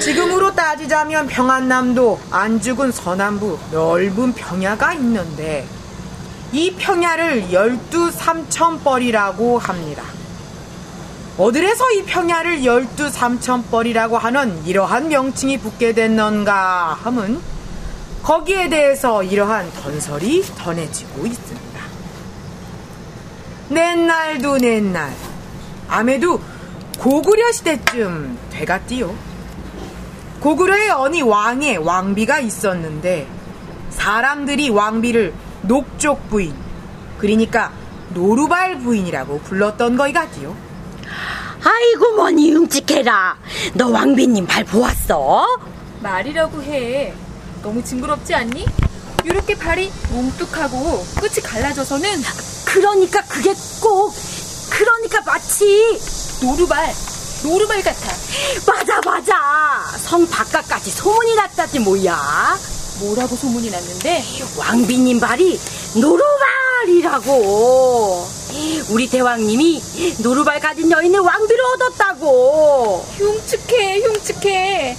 지금으로 따지자면 평안남도 안죽은 서남부 넓은 평야가 있는데 이 평야를 열두 삼천벌이라고 합니다. 어들에서 이 평야를 열두 삼천벌이라고 하는 이러한 명칭이 붙게 됐는가 함은 거기에 대해서 이러한 전설이 전해지고 있습니다. 옛날도 옛날 아메도 고구려 시대쯤 돼갔디요. 고구려에 어느 왕의 왕비가 있었는데 사람들이 왕비를 녹족 부인 그러니까 노루발 부인이라고 불렀던 거이 같디요. 아이고 뭐니 흉측해라. 너 왕비님 발 보았어? 말이라고 해. 너무 징그럽지 않니? 이렇게 발이 뭉뚝하고 끝이 갈라져서는 그러니까 그게 꼭 그러니까 마치 노루발 노루발 같아. 맞아 맞아. 성 바깥까지 소문이 났다지 뭐야? 뭐라고 소문이 났는데? 왕비님 발이 노루발이라고. 우리 대왕님이 노루발 가진 여인을 왕비로 얻었다고. 흉측해 흉측해.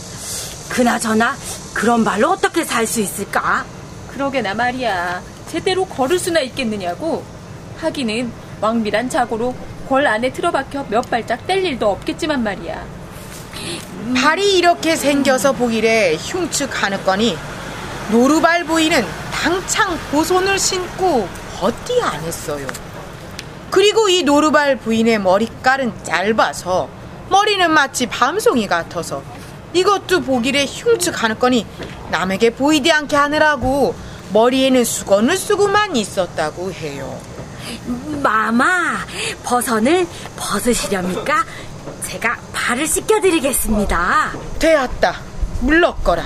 그나저나 그런 발로 어떻게 살 수 있을까? 그러게나 말이야. 제대로 걸을 수나 있겠느냐고? 하기는 왕비란 자고로 골 안에 틀어박혀 몇 발짝 뗄 일도 없겠지만 말이야. 발이 이렇게 생겨서 보기래 흉측하는거니 노루발 부인은 당창 보손을 신고 버티 안 했어요. 그리고 이 노루발 부인의 머리깔은 짧아서 머리는 마치 밤송이 같아서 이것도 보기래 흉측하는거니 남에게 보이지 않게 하느라고 머리에는 수건을 쓰고만 있었다고 해요. 마마, 버선을 벗으시렵니까? 제가 발을 씻겨드리겠습니다. 되었다. 물러거라.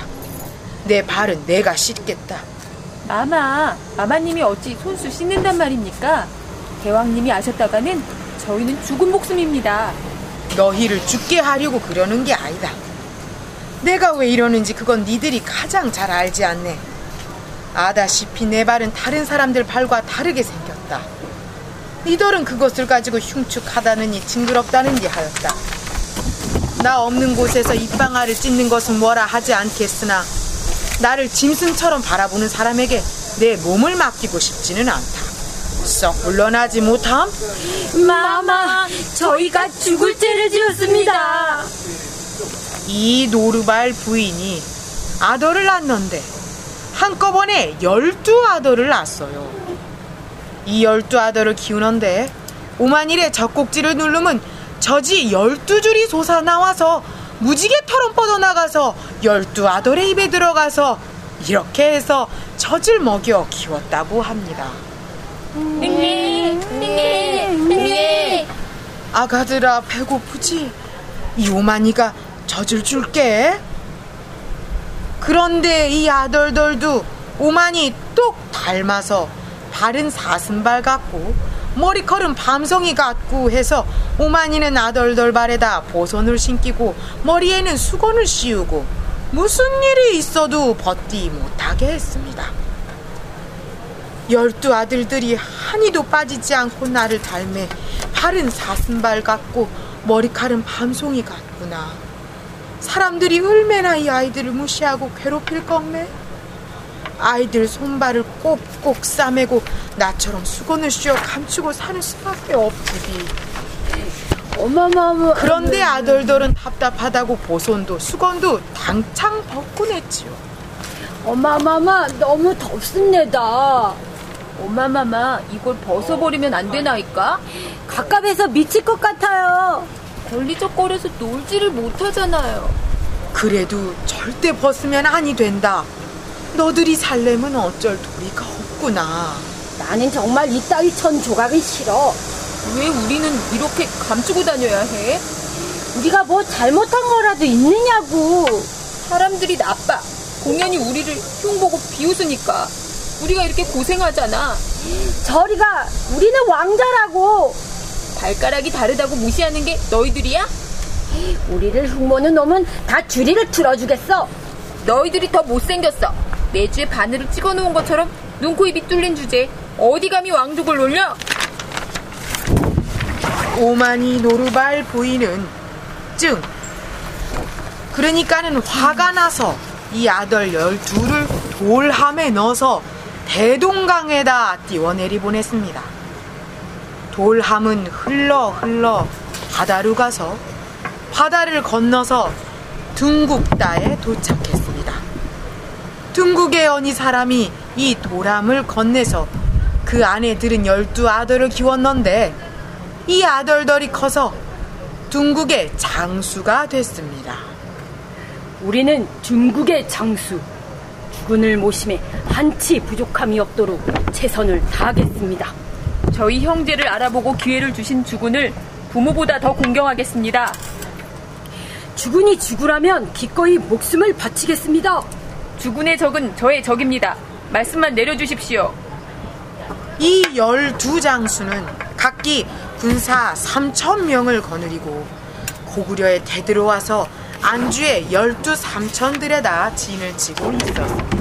내 발은 내가 씻겠다. 마마, 마마님이 어찌 손수 씻는단 말입니까? 대왕님이 아셨다가는 저희는 죽은 목숨입니다. 너희를 죽게 하려고 그러는 게 아니다. 내가 왜 이러는지 그건 니들이 가장 잘 알지 않네. 아다시피 내 발은 다른 사람들 발과 다르게 생겼다. 이들은 그것을 가지고 흉측하다느니 징그럽다는지 하였다. 나 없는 곳에서 입방아를 찢는 것은 뭐라 하지 않겠으나 나를 짐승처럼 바라보는 사람에게 내 몸을 맡기고 싶지는 않다. 썩 물러나지 못함? 마마, 저희가 죽을 죄를 지었습니다. 이 노르발 부인이 아들을 낳는데 한꺼번에 열두 아들을 낳았어요. 이 열두 아들을 키우는데 오만일에 젖꼭지를 누르면 젖이 열두 줄이 솟아나와서 무지개처럼 뻗어나가서 열두 아들의 입에 들어가서 이렇게 해서 젖을 먹여 키웠다고 합니다. 아가들아 배고프지? 이 오만이가 젖을 줄게. 그런데 이 아들들도 오만이 똑 닮아서 발은 사슴발 같고 머리컬은 밤송이 같고 해서 오만이는 아덜덜 발에다 보선을 신기고 머리에는 수건을 씌우고 무슨 일이 있어도 벗디 못하게 했습니다. 열두 아들들이 한이도 빠지지 않고 나를 닮해 발은 사슴발 같고 머리칼은 밤송이 같구나. 사람들이 얼마나 이 아이들을 무시하고 괴롭힐 건데 아이들 손발을 꼭꼭 싸매고 나처럼 수건을 씌워 감추고 사는 수밖에 없지. 어마마마. 그런데 아들들은 답답하다고 보손도 수건도 당창 벗고 냈지요. 어마마마 너무 덥습니다. 엄마마마 이걸 벗어버리면 안 되나이까? 갑갑해서 미칠 것 같아요. 걸리적거려서 놀지를 못하잖아요. 그래도 절대 벗으면 아니 된다. 너들이 살려면 어쩔 도리가 없구나. 나는 정말 이 따위 천 조각이 싫어. 왜 우리는 이렇게 감추고 다녀야 해? 우리가 뭐 잘못한 거라도 있느냐고. 사람들이 나빠. 공연히 우리를 흉보고 비웃으니까. 우리가 이렇게 고생하잖아. 저리가 우리는 왕자라고. 발가락이 다르다고 무시하는 게 너희들이야? 우리를 흉보는 놈은 다 주리를 틀어주겠어. 너희들이 더 못생겼어. 내주에 바늘을 찍어놓은 것처럼 눈, 코, 입이 뚫린 주제. 어디 감히 왕족을 놀려? 오만이 노루발 보이는 증. 그러니까는 화가 나서 이 아들 열두를 돌함에 넣어서 대동강에다 띄워내리 보냈습니다. 돌함은 흘러 흘러 바다로 가서 바다를 건너서 둥국다에 도착했습니다. 둥국의 어니 사람이 이 돌함을 건네서 그 안에 들은 열두 아들을 키웠는데 이 아들들이 커서 둥국의 장수가 됐습니다. 우리는 중국의 장수. 주군을 모심에 한치 부족함이 없도록 최선을 다하겠습니다. 저희 형제를 알아보고 기회를 주신 주군을 부모보다 더 공경하겠습니다. 주군이 죽으라면 기꺼이 목숨을 바치겠습니다. 주군의 적은 저의 적입니다. 말씀만 내려주십시오. 이 열두 장수는 각기 군사 3천 명을 거느리고 고구려에 대들어와서 안주의 열두 삼천들에다 진을 치고 있었습니다.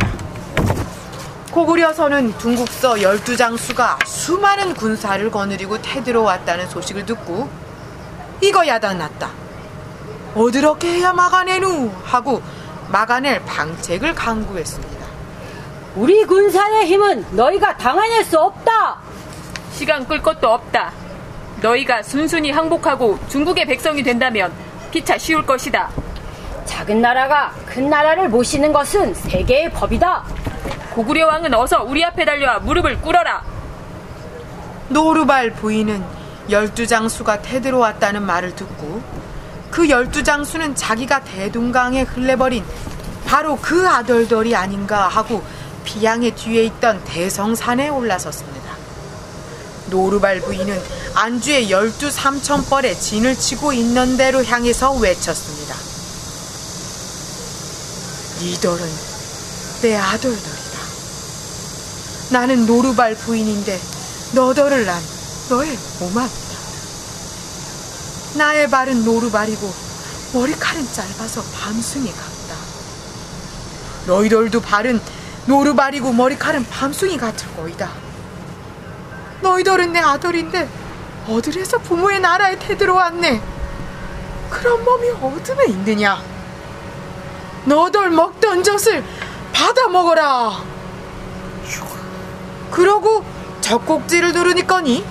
고구려서는 둥국서 열두 장수가 수많은 군사를 거느리고 태들어왔다는 소식을 듣고 이거 야단났다. 어드럽게 해야 막아내누 하고 막아낼 방책을 강구했습니다. 우리 군사의 힘은 너희가 당해낼 수 없다. 시간 끌 것도 없다. 너희가 순순히 항복하고 중국의 백성이 된다면 피차 쉬울 것이다. 작은 나라가 큰 나라를 모시는 것은 세계의 법이다. 고구려 왕은 어서 우리 앞에 달려와 무릎을 꿇어라. 노루발 부인은 열두 장수가 태들어왔다는 말을 듣고 그 열두 장수는 자기가 대동강에 흘려버린 바로 그 아들들이 아닌가 하고 비양의 뒤에 있던 대성산에 올라섰습니다. 노루발 부인은 안주의 열두 삼천벌에 진을 치고 있는 대로 향해서 외쳤습니다. 이들은 내 아들들이다. 나는 노루발 부인인데 너더를 난 너의 오마이다. 나의 발은 노루발이고 머리칼은 짧아서 밤숭이 같다. 너희들도 발은 노루발이고 머리칼은 밤숭이 같을 거이다. 너희들은 내 아들인데 어들에서 부모의 나라에 태들어왔네. 그런 몸이 어둠에 있느냐? 너들 먹던 젖을 받아 먹어라. 그러고 젖꼭지를 누르니까니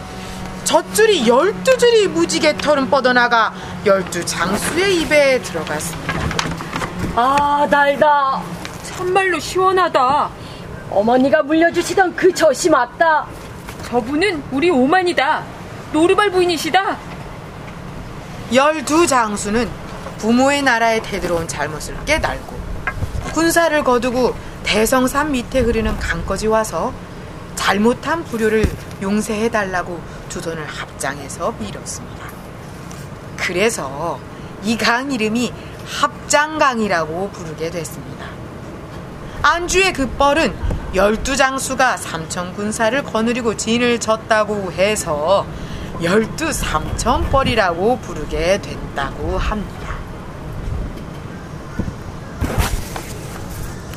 젖줄이 열두 줄이 무지개 털은 뻗어나가 열두 장수의 입에 들어갔습니다. 아, 달다. 참말로 시원하다. 어머니가 물려주시던 그 젖이 맞다. 저분은 우리 오만이다. 노르발 부인이시다. 열두 장수는 부모의 나라에 대들어온 잘못을 깨달고 군사를 거두고 대성산 밑에 흐르는 강까지 와서 잘못한 불효를 용서해달라고 두 손을 합장해서 밀었습니다. 그래서 이 강 이름이 합장강이라고 부르게 됐습니다. 안주의 그 뻘은 열두 장수가 삼천 군사를 거느리고 진을 졌다고 해서 열두 삼천벌이라고 부르게 됐다고 합니다.